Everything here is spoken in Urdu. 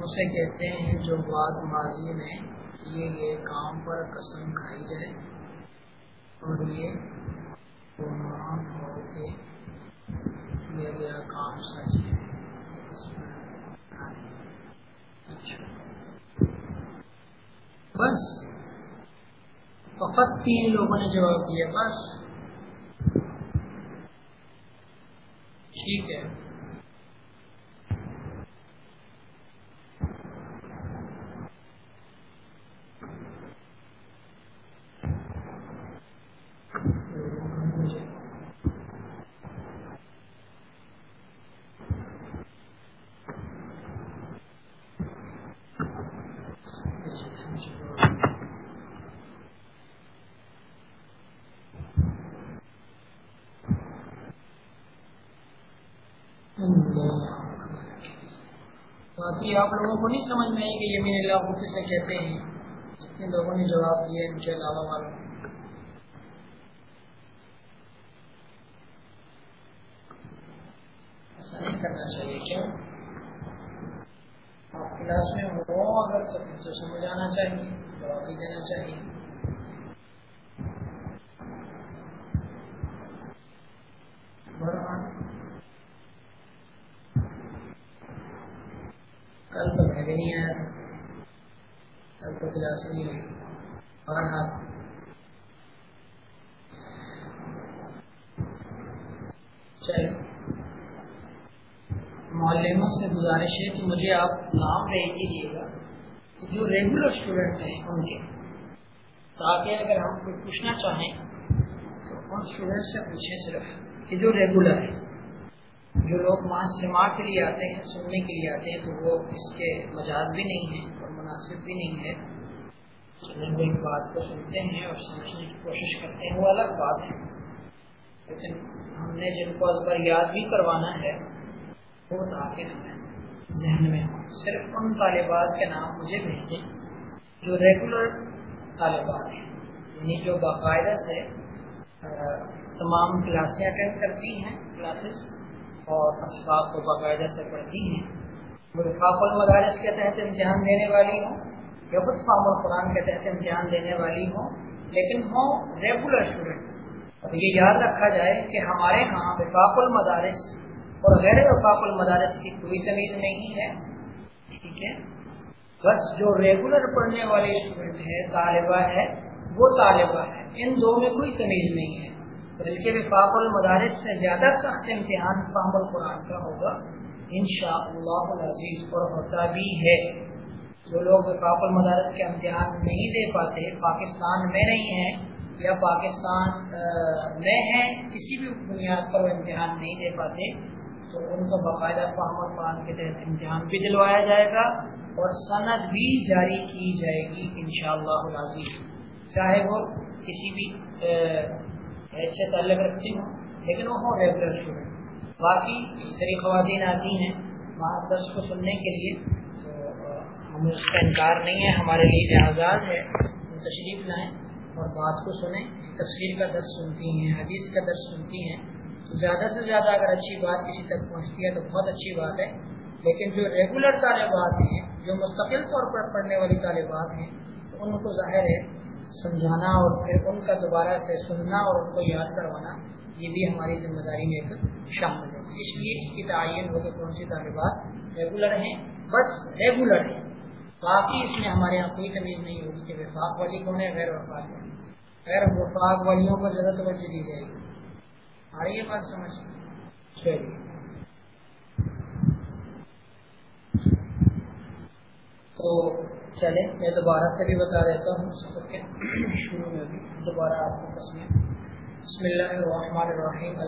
اسے کہتے ہیں جو بات ماضی میں کیے گئے کام پر قسم کھائی جائے اور یہ گمان ہو کے کیا گیا کام سچ ہے۔ اچھا۔ بس۔ فقط تین لوگوں نے جواب دیا، بس۔ ٹھیک ہے۔ باقی آپ لوگوں کو نہیں سمجھ میں آئی کہ یمین اللہ کو کسے کہتے ہیں؟ جتنے لوگوں نے جواب دیا ان کے علاوہ والوں ایسا نہیں کرنا چاہیے کیوں آپ کلاس میں ہو اگر تو پھر چاہیے، جواب بھی دینا چاہیے۔ کل تو میں بھی نہیں آیا تھا کل تو کلاس نہیں ہوئی اور ہاں۔ چلے معلموں سے گزارش ہے کہ مجھے آپ نام بھیج دیجیے گا۔ جو ریگولر اسٹوڈنٹ ہیں ان کے تاکہ اگر ہم کوئی پوچھنا چاہیں، تو ان اسٹوڈنٹ سے پوچھیں صرف کہ جو ریگولر ہے جو لوگ وہاں سماعت کے لیے آتے ہیں، سننے کے لیے آتے ہیں، تو وہ اس کے مجاز بھی نہیں ہیں اور مناسب بھی نہیں ہے ایک بات کو سنتے ہیں اور سمجھنے کی کوشش کرتے ہیں، وہ الگ بات ہے۔ لیکن ہم نے جن کو اس پر یاد بھی کروانا ہے، وہ تاکہ ہمیں ذہن میں ہو صرف ان طالبات کے نام مجھے بھیجیں جو ریگولر طالبات ہیں۔ یعنی جو باقاعدہ سے تمام کلاسیں اٹینڈ کرتی ہیں کلاسز اور اسباب کو باقاعدہ سے پڑھتی ہیں۔ وہ المدارس کے تحت امتحان دینے والی ہوں یا خود فام القرآن کے تحت امتحان دینے والی ہوں، لیکن ہوں ریگولر اسٹوڈنٹ اور یہ یاد رکھا جائے کہ ہمارے ہاں وفاق المدارس اور غیر وفاق المدارس کی کوئی تمیز نہیں ہے۔ ٹھیک ہے؟ بس جو ریگولر پڑھنے والے اسٹوڈنٹ ہے طالبہ ہے، وہ طالبہ ہے۔ ان دو میں کوئی تمیز نہیں ہے۔ بلکہ وفاق المدارس سے زیادہ سخت امتحان فہم القرآن کا ہوگا ان شاء اللہ عزیز اور ہوتا بھی ہے۔ جو لوگ وفاق المدارس کے امتحان نہیں دے پاتے، پاکستان میں نہیں ہیں یا پاکستان میں ہیں، کسی بھی بنیاد پر وہ امتحان نہیں دے پاتے، تو ان کو باقاعدہ فہم القرآن کے تحت امتحان بھی دلوایا جائے گا، اور صنعت بھی جاری کی جائے گی ان شاء اللہ چاہے وہ کسی بھی ایسے تعلق رکھتی ہوں لیکن وہ ہوں ریگولر اسٹوڈنٹ باقی سری خواتین آتی ہیں وہاں درس کو سننے کے لیے، تو ہمیں اس کا انکار نہیں ہے، ہمارے لیے آزاد ہے۔ تشریف لائیں اور بات کو سنیں۔ تفسیر کا درس سنتی ہیں، حدیث کا درس سنتی ہیں۔ تو زیادہ سے زیادہ اگر اچھی بات کسی تک پہنچتی ہے تو بہت اچھی بات ہے۔ لیکن جو ریگولر طالبات ہیں، جو مستقل طور پر پڑھنے والی طالبات ہیں ان کو ظاہر ہے سمجھانا اور پھر ان کا دوبارہ سے سننا اور ان کو یاد کروانا، یہ بھی ہماری ذمہ داری میں ایک شامل ہے۔ اس لیے اس کی تعین ہو کہ کون سی طالبات ریگولر ہیں؟ بس ریگولر ہیں۔ باقی اس میں ہمارے یہاں کوئی تمیز نہیں ہوگی کہ وفاق والی کون ہے، غیر وفاق والی غیر وفاق والیوں کو زیادہ توجہ دی جائے گی۔ آ رہی ہے بات سمجھ۔ چلیے۔ تو چلے میں دوبارہ سے بھی بتا دیتا ہوں۔ شروع میں بھی، دوبارہ آپ کو بسم اللہ الرحمن الرحیم۔